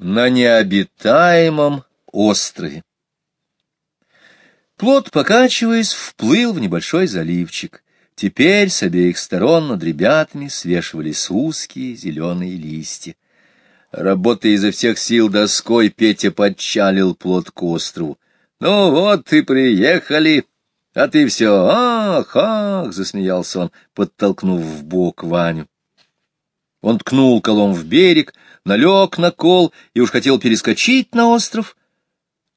на необитаемом острове. Плот, покачиваясь, вплыл в небольшой заливчик. Теперь с обеих сторон над ребятами свешивались узкие зеленые листья. Работая изо всех сил доской, Петя подчалил плот к острову. — Ну вот и приехали, а ты все ах, ах, — засмеялся он, подтолкнув в бок Ваню. Он ткнул колом в берег, налег на кол и уж хотел перескочить на остров,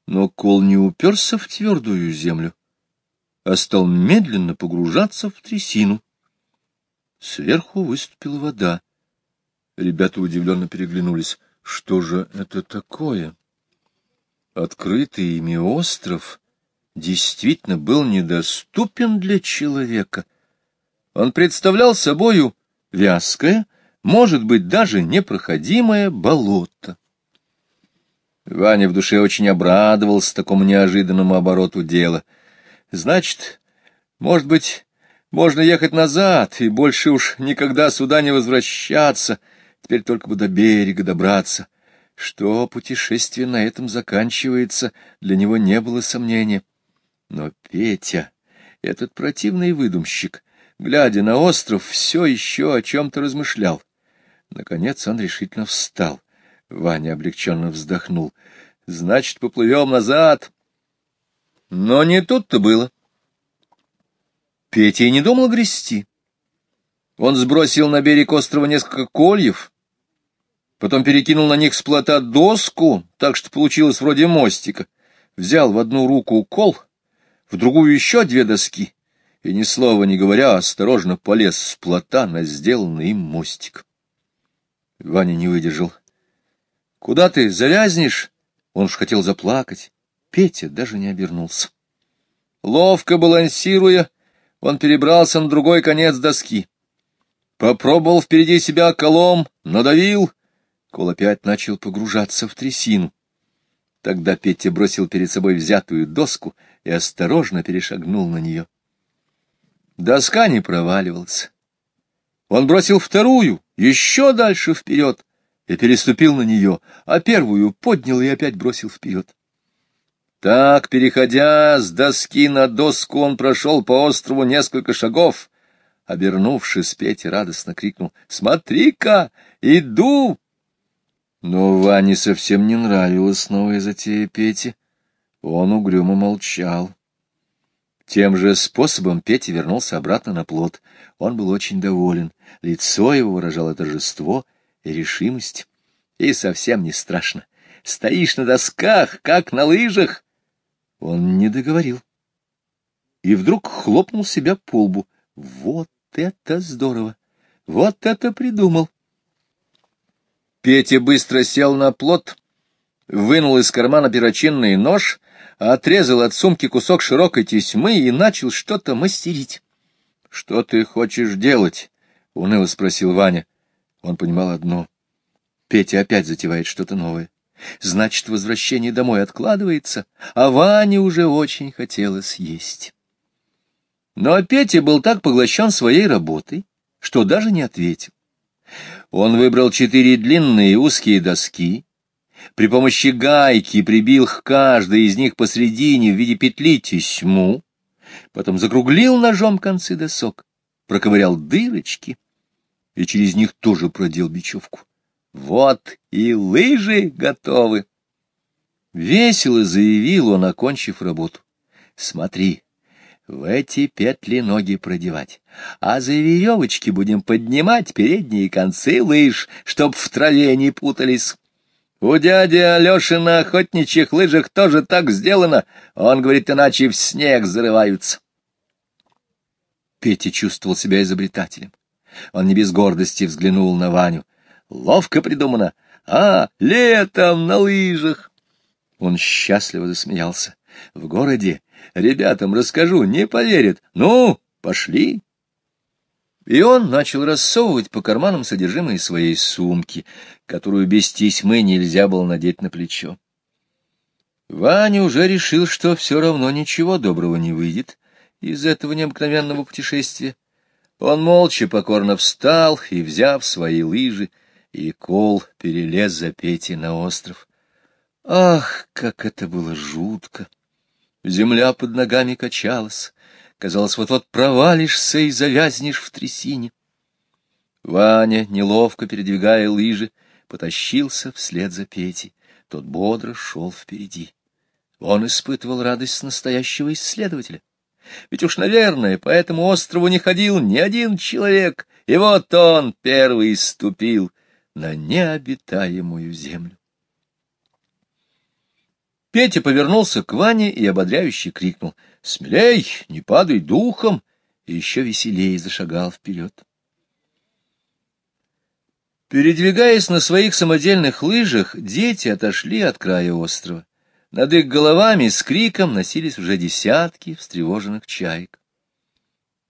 но кол не уперся в твердую землю, а стал медленно погружаться в трясину. Сверху выступила вода. Ребята удивленно переглянулись. Что же это такое? Открытый ими остров действительно был недоступен для человека. Он представлял собою вязкое, может быть, даже непроходимое болото. Ваня в душе очень обрадовался такому неожиданному обороту дела. Значит, может быть, можно ехать назад и больше уж никогда сюда не возвращаться, теперь только бы до берега добраться. Что путешествие на этом заканчивается, для него не было сомнения. Но Петя, этот противный выдумщик, глядя на остров, все еще о чем-то размышлял. Наконец он решительно встал. Ваня облегченно вздохнул. — Значит, поплывем назад. Но не тут-то было. Петя и не думал грести. Он сбросил на берег острова несколько кольев, потом перекинул на них с плота доску, так что получилось вроде мостика, взял в одну руку кол, в другую еще две доски, и, ни слова не говоря, осторожно полез с плота на сделанный им мостик. Ваня не выдержал. — Куда ты, завязнешь? Он уж хотел заплакать. Петя даже не обернулся. Ловко балансируя, он перебрался на другой конец доски. Попробовал впереди себя колом, надавил. Кол опять начал погружаться в трясину. Тогда Петя бросил перед собой взятую доску и осторожно перешагнул на нее. Доска не проваливалась. Он бросил вторую, еще дальше вперед, и переступил на нее, а первую поднял и опять бросил вперед. Так, переходя с доски на доску, он прошел по острову несколько шагов. Обернувшись, Петя радостно крикнул «Смотри-ка, иду!» Но Ване совсем не нравилась новая затея Пети. Он угрюмо молчал. Тем же способом Петя вернулся обратно на плот. Он был очень доволен. Лицо его выражало торжество и решимость. И совсем не страшно. Стоишь на досках, как на лыжах. Он не договорил. И вдруг хлопнул себя по лбу. Вот это здорово! Вот это придумал! Петя быстро сел на плот, вынул из кармана перочинный нож отрезал от сумки кусок широкой тесьмы и начал что-то мастерить. — Что ты хочешь делать? — уныло спросил Ваня. Он понимал одно. Петя опять затевает что-то новое. Значит, возвращение домой откладывается, а Ване уже очень хотелось есть. Но Петя был так поглощен своей работой, что даже не ответил. Он выбрал четыре длинные узкие доски, при помощи гайки прибил к каждой из них посредине в виде петли тесьму, потом закруглил ножом концы досок, проковырял дырочки и через них тоже продел бечевку. Вот и лыжи готовы. Весело заявил он, окончив работу. Смотри, в эти петли ноги продевать, а за веревочки будем поднимать передние концы лыж, чтоб в траве не путались. У дяди Алеши на охотничьих лыжах тоже так сделано. Он говорит, иначе в снег зарываются. Петя чувствовал себя изобретателем. Он не без гордости взглянул на Ваню. Ловко придумано. А, летом на лыжах. Он счастливо засмеялся. В городе ребятам расскажу, не поверят. Ну, пошли. И он начал рассовывать по карманам содержимое своей сумки, которую без тесьмы нельзя было надеть на плечо. Ваня уже решил, что все равно ничего доброго не выйдет из этого необыкновенного путешествия. Он молча покорно встал и, взяв свои лыжи, и кол перелез за Петей на остров. Ах, как это было жутко! Земля под ногами качалась. Казалось, вот-вот провалишься и завязнешь в трясине. Ваня, неловко передвигая лыжи, потащился вслед за Петей. Тот бодро шел впереди. Он испытывал радость настоящего исследователя. Ведь уж, наверное, по этому острову не ходил ни один человек, и вот он первый ступил на необитаемую землю. Петя повернулся к Ване и ободряюще крикнул «Смелей, не падай духом!» и еще веселее зашагал вперед. Передвигаясь на своих самодельных лыжах, дети отошли от края острова. Над их головами с криком носились уже десятки встревоженных чаек.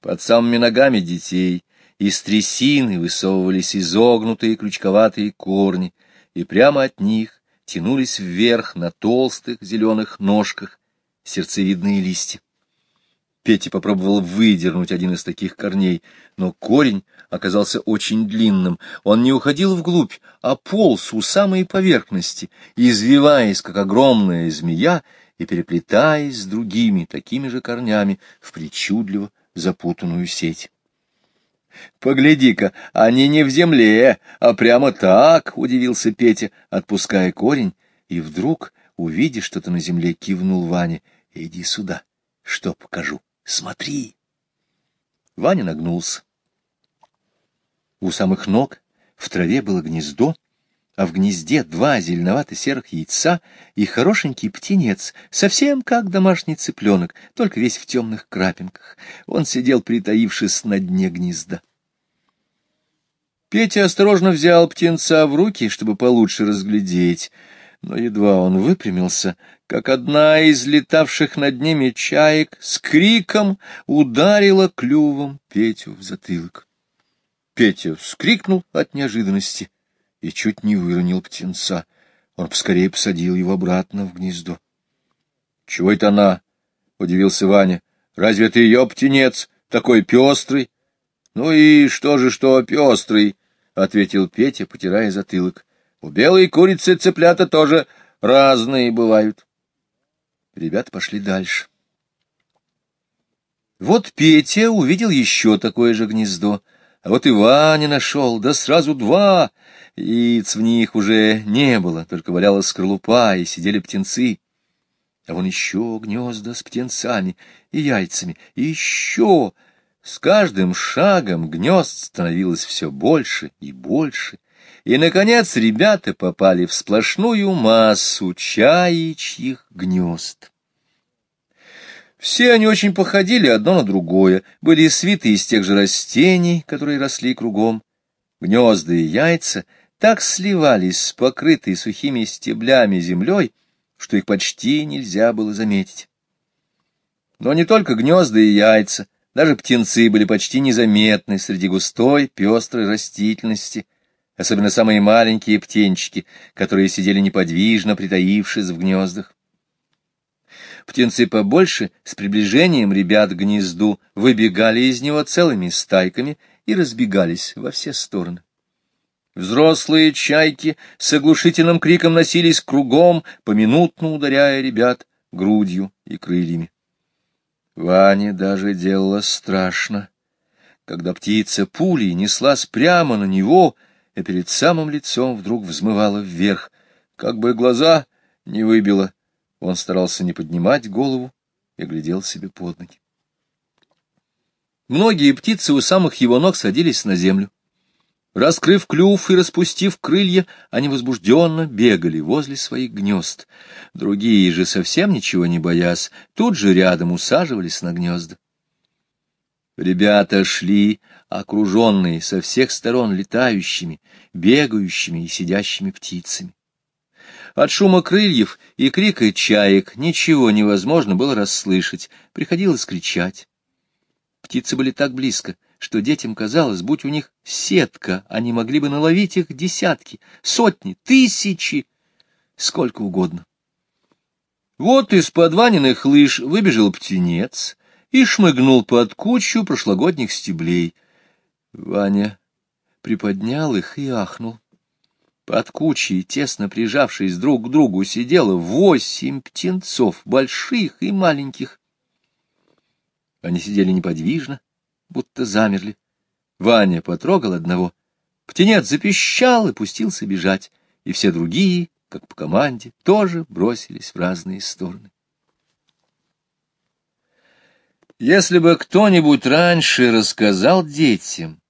Под самыми ногами детей из трясины высовывались изогнутые крючковатые корни, и прямо от них тянулись вверх на толстых зеленых ножках сердцевидные листья. Петя попробовал выдернуть один из таких корней, но корень оказался очень длинным. Он не уходил вглубь, а полз у самой поверхности, извиваясь, как огромная змея, и переплетаясь с другими такими же корнями в причудливо запутанную сеть. «Погляди-ка, они не в земле, а прямо так!» — удивился Петя, отпуская корень, и вдруг, увидев что-то на земле, кивнул Ване. «Иди сюда, что покажу». Смотри. Ваня нагнулся. У самых ног в траве было гнездо, а в гнезде два зеленовато-серых яйца и хорошенький птенец, совсем как домашний цыпленок, только весь в темных крапинках. Он сидел, притаившись на дне гнезда. Петя осторожно взял птенца в руки, чтобы получше разглядеть — но едва он выпрямился, как одна из летавших над ними чаек с криком ударила клювом Петю в затылок. Петя вскрикнул от неожиданности и чуть не выронил птенца. Он поскорее посадил его обратно в гнездо. — Чего это она? — удивился Ваня. — Разве это ее птенец, такой пестрый? — Ну и что же, что пестрый? — ответил Петя, потирая затылок. У белой курицы цыплята тоже разные бывают. Ребята пошли дальше. Вот Петя увидел еще такое же гнездо, а вот и Ваня нашел, да сразу два. Яиц в них уже не было, только валялась скорлупа, и сидели птенцы. А вон еще гнезда с птенцами и яйцами, и еще. С каждым шагом гнезд становилось все больше и больше, и, наконец, ребята попали в сплошную массу чаичьих гнезд. Все они очень походили одно на другое, были свиты из тех же растений, которые росли кругом. Гнезда и яйца так сливались с покрытой сухими стеблями землей, что их почти нельзя было заметить. Но не только гнезда и яйца, даже птенцы были почти незаметны среди густой пестрой растительности, особенно самые маленькие птенчики, которые сидели неподвижно, притаившись в гнездах. Птенцы побольше с приближением ребят к гнезду выбегали из него целыми стайками и разбегались во все стороны. Взрослые чайки с оглушительным криком носились кругом, поминутно ударяя ребят грудью и крыльями. Ване даже делало страшно. Когда птица пулей неслась прямо на него, и перед самым лицом вдруг взмывала вверх, как бы глаза не выбило. Он старался не поднимать голову и глядел себе под ноги. Многие птицы у самых его ног садились на землю. Раскрыв клюв и распустив крылья, они возбужденно бегали возле своих гнезд. Другие же, совсем ничего не боясь, тут же рядом усаживались на гнезда. Ребята шли, окруженные со всех сторон летающими, бегающими и сидящими птицами. От шума крыльев и крика чаек ничего невозможно было расслышать, приходилось кричать. Птицы были так близко, что детям казалось, будь у них сетка, они могли бы наловить их десятки, сотни, тысячи, сколько угодно. Вот из-под Ваниных лыж выбежал птенец — и шмыгнул под кучу прошлогодних стеблей. Ваня приподнял их и ахнул. Под кучей, тесно прижавшись друг к другу, сидело восемь птенцов, больших и маленьких. Они сидели неподвижно, будто замерли. Ваня потрогал одного. Птенец запищал и пустился бежать, и все другие, как по команде, тоже бросились в разные стороны. Если бы кто-нибудь раньше рассказал детям,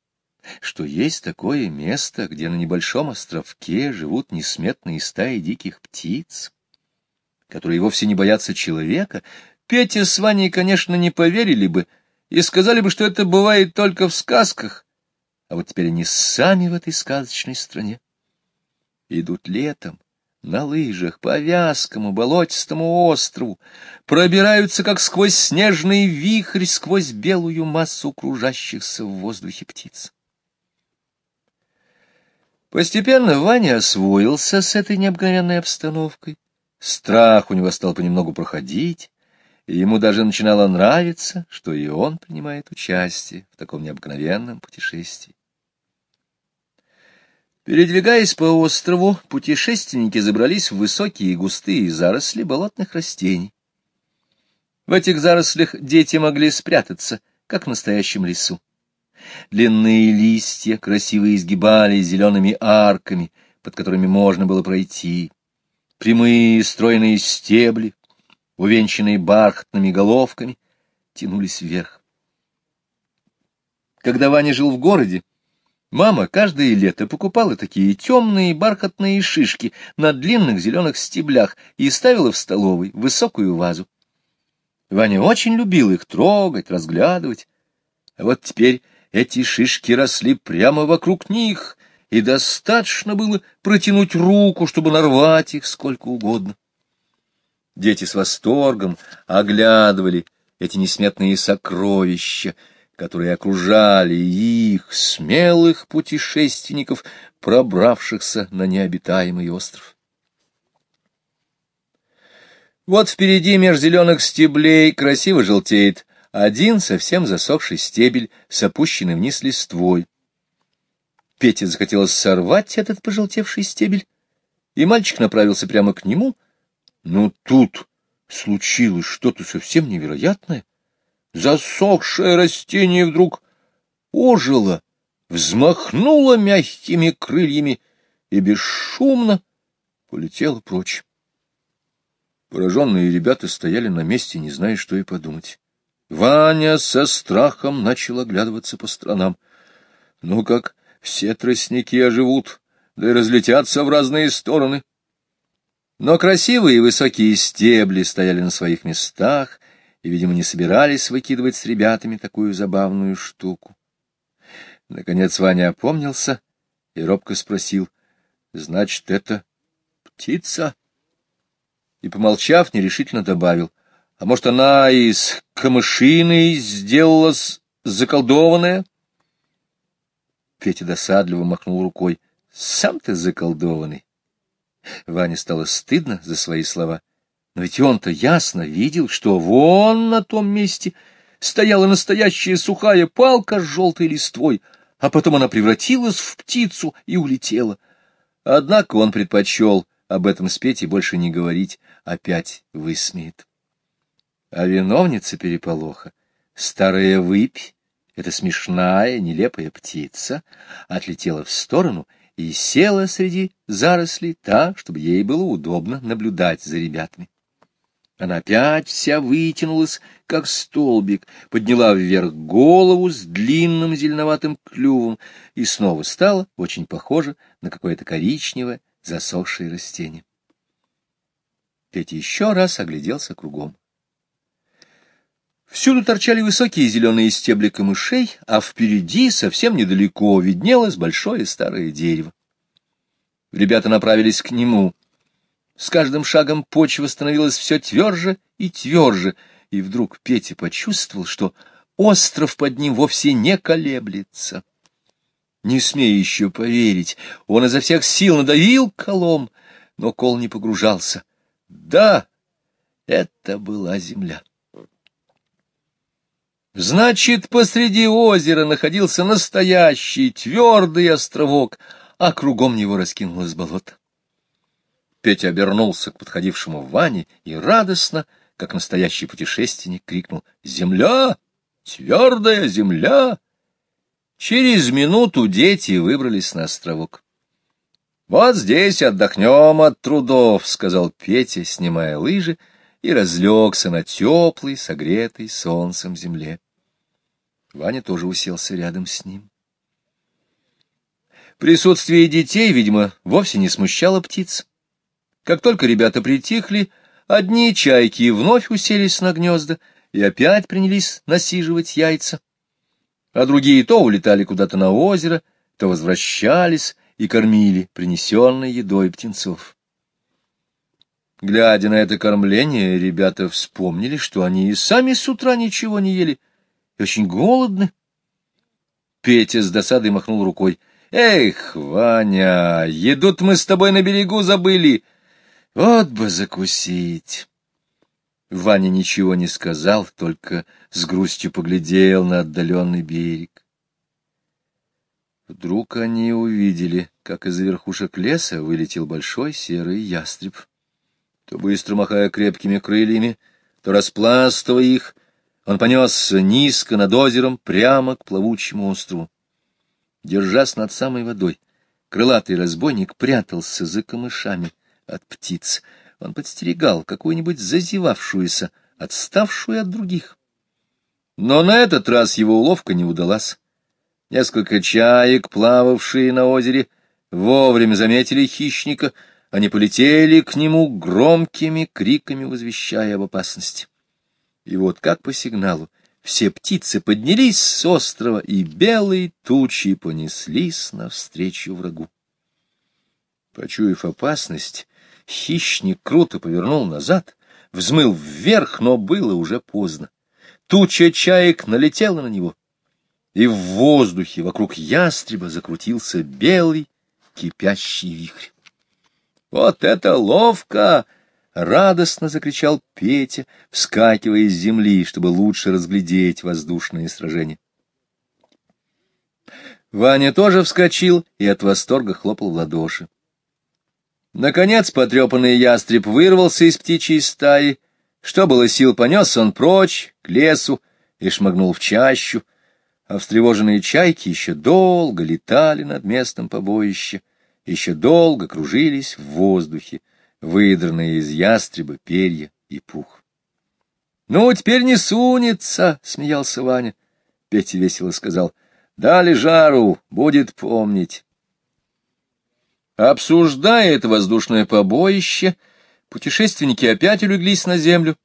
что есть такое место, где на небольшом островке живут несметные стаи диких птиц, которые вовсе не боятся человека, Петя с Ваней, конечно, не поверили бы и сказали бы, что это бывает только в сказках, а вот теперь они сами в этой сказочной стране. Идут летом, на лыжах по вязкому болотистому острову, пробираются, как сквозь снежный вихрь, сквозь белую массу кружащихся в воздухе птиц. Постепенно Ваня освоился с этой необыкновенной обстановкой. Страх у него стал понемногу проходить, и ему даже начинало нравиться, что и он принимает участие в таком необыкновенном путешествии. Передвигаясь по острову, путешественники забрались в высокие и густые заросли болотных растений. В этих зарослях дети могли спрятаться, как в настоящем лесу. Длинные листья красиво изгибались зелеными арками, под которыми можно было пройти. Прямые стройные стебли, увенчанные бархатными головками, тянулись вверх. Когда Ваня жил в городе, мама каждое лето покупала такие темные бархатные шишки на длинных зеленых стеблях и ставила в столовой высокую вазу. Ваня очень любил их трогать, разглядывать. А вот теперь эти шишки росли прямо вокруг них, и достаточно было протянуть руку, чтобы нарвать их сколько угодно. Дети с восторгом оглядывали эти несметные сокровища, которые окружали их, смелых путешественников, пробравшихся на необитаемый остров. Вот впереди меж зеленых стеблей красиво желтеет один совсем засохший стебель с опущенной вниз листвой. Пете захотелось сорвать этот пожелтевший стебель, и мальчик направился прямо к нему, но тут случилось что-то совсем невероятное. Засохшее растение вдруг ожило, взмахнуло мягкими крыльями и бесшумно полетело прочь. Пораженные ребята стояли на месте, не зная, что и подумать. Ваня со страхом начал оглядываться по сторонам. Ну как, все тростники оживут, да и разлетятся в разные стороны. Но красивые высокие стебли стояли на своих местах и, видимо, не собирались выкидывать с ребятами такую забавную штуку. Наконец Ваня опомнился и робко спросил, «Значит, это птица?» И, помолчав, нерешительно добавил, — а может, она из камышины сделалась заколдованная? Петя досадливо махнул рукой. Сам ты заколдованный. Ване стало стыдно за свои слова. Но ведь он-то ясно видел, что вон на том месте стояла настоящая сухая палка с желтой листвой, а потом она превратилась в птицу и улетела. Однако он предпочел об этом с Петей больше не говорить, опять высмеет. А виновница переполоха, старая выпь, эта смешная, нелепая птица, отлетела в сторону и села среди зарослей так, чтобы ей было удобно наблюдать за ребятами. Она опять вся вытянулась, как столбик, подняла вверх голову с длинным зеленоватым клювом и снова стала очень похожа на какое-то коричневое засохшее растение. Петя еще раз огляделся кругом. Всюду торчали высокие зеленые стебли камышей, а впереди, совсем недалеко, виднелось большое старое дерево. Ребята направились к нему. С каждым шагом почва становилась все тверже и тверже, и вдруг Петя почувствовал, что остров под ним вовсе не колеблется. Не смея еще поверить, он изо всех сил надавил колом, но кол не погружался. Да, это была земля. Значит, посреди озера находился настоящий твердый островок, а кругом него раскинулось болото. Петя обернулся к подходившему Ване и радостно, как настоящий путешественник, крикнул «Земля! Твердая земля!» Через минуту дети выбрались на островок. «Вот здесь отдохнем от трудов», — сказал Петя, снимая лыжи, и разлегся на теплой, согретой солнцем земле. Ваня тоже уселся рядом с ним. Присутствие детей, видимо, вовсе не смущало птиц. Как только ребята притихли, одни чайки вновь уселись на гнезда и опять принялись насиживать яйца, а другие то улетали куда-то на озеро, то возвращались и кормили принесенной едой птенцов. Глядя на это кормление, ребята вспомнили, что они и сами с утра ничего не ели, и очень голодны. Петя с досадой махнул рукой. «Эх, Ваня, едут мы с тобой на берегу забыли!» Вот бы закусить! Ваня ничего не сказал, только с грустью поглядел на отдаленный берег. Вдруг они увидели, как из верхушек леса вылетел большой серый ястреб. То быстро махая крепкими крыльями, то распластывая их, он понесся низко над озером прямо к плавучему острову. Держась над самой водой, крылатый разбойник прятался за камышами — от птиц. Он подстерегал какую-нибудь зазевавшуюся, отставшую от других. Но на этот раз его уловка не удалась. Несколько чаек, плававшие на озере, вовремя заметили хищника, они полетели к нему громкими криками, возвещая об опасности. И вот как по сигналу все птицы поднялись с острова, и белые тучи понеслись навстречу врагу. Почуяв опасность, Хищник круто повернул назад, взмыл вверх, но было уже поздно. Туча чаек налетела на него, и в воздухе вокруг ястреба закрутился белый кипящий вихрь. «Вот это ловко!» — радостно закричал Петя, вскакивая с земли, чтобы лучше разглядеть воздушное сражение. Ваня тоже вскочил и от восторга хлопал в ладоши. Наконец потрепанный ястреб вырвался из птичьей стаи. Что было сил, понес он прочь, к лесу, и шмыгнул в чащу, а встревоженные чайки еще долго летали над местом побоища, еще долго кружились в воздухе, выдранные из ястреба перья и пух. — Ну, теперь не сунется, — смеялся Ваня. Петя весело сказал, — дали жару, будет помнить. Обсуждая это воздушное побоище, путешественники опять улеглись на землю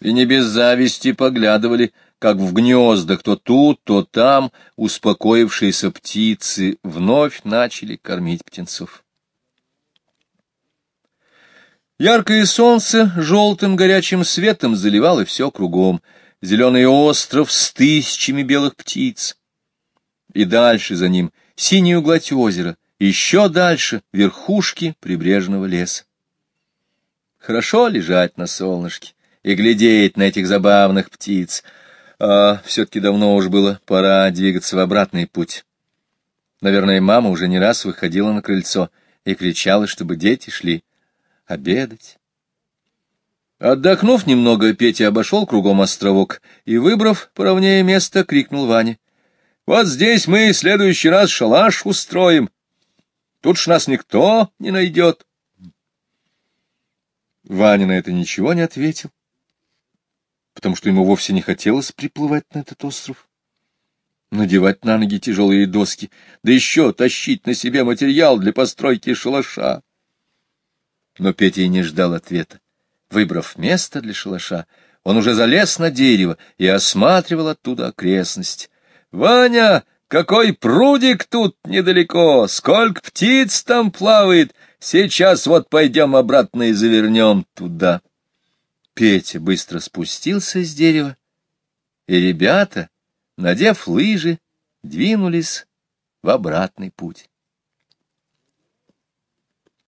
и не без зависти поглядывали, как в гнездах то тут, то там успокоившиеся птицы вновь начали кормить птенцов. Яркое солнце желтым горячим светом заливало все кругом, зеленый остров с тысячами белых птиц, и дальше за ним синюю гладь озера — еще дальше — верхушки прибрежного леса. Хорошо лежать на солнышке и глядеть на этих забавных птиц, а все-таки давно уж было пора двигаться в обратный путь. Наверное, мама уже не раз выходила на крыльцо и кричала, чтобы дети шли обедать. Отдохнув немного, Петя обошел кругом островок и, выбрав поровнее место, крикнул Ване. — Вот здесь мы в следующий раз шалаш устроим. Тут ж нас никто не найдет. Ваня на это ничего не ответил, потому что ему вовсе не хотелось приплывать на этот остров, надевать на ноги тяжелые доски, да еще тащить на себе материал для постройки шалаша. Но Петя и не ждал ответа. Выбрав место для шалаша, он уже залез на дерево и осматривал оттуда окрестность. — Ваня! Какой прудик тут недалеко, сколько птиц там плавает. Сейчас вот пойдем обратно и завернем туда. Петя быстро спустился с дерева, и ребята, надев лыжи, двинулись в обратный путь.